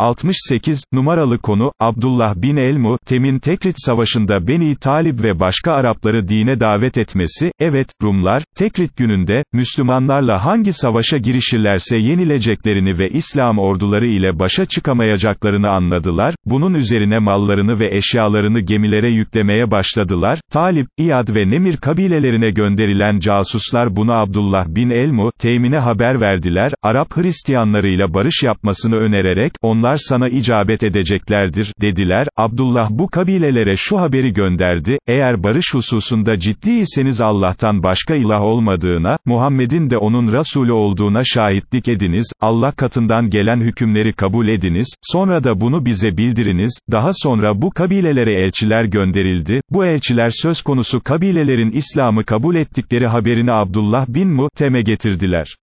68, numaralı konu, Abdullah bin el Temin Tekrit Savaşı'nda Beni Talib ve başka Arapları dine davet etmesi, evet, Rumlar, Tekrit gününde, Müslümanlarla hangi savaşa girişirlerse yenileceklerini ve İslam orduları ile başa çıkamayacaklarını anladılar, bunun üzerine mallarını ve eşyalarını gemilere yüklemeye başladılar, Talib, İyad ve Nemir kabilelerine gönderilen casuslar bunu Abdullah bin el Temin'e haber verdiler, Arap Hristiyanlarıyla barış yapmasını önererek, onlar sana icabet edeceklerdir, dediler, Abdullah bu kabilelere şu haberi gönderdi, eğer barış hususunda ciddiyseniz Allah'tan başka ilah olmadığına, Muhammed'in de onun Resulü olduğuna şahitlik ediniz, Allah katından gelen hükümleri kabul ediniz, sonra da bunu bize bildiriniz, daha sonra bu kabilelere elçiler gönderildi, bu elçiler söz konusu kabilelerin İslam'ı kabul ettikleri haberini Abdullah bin Mu'tem'e getirdiler.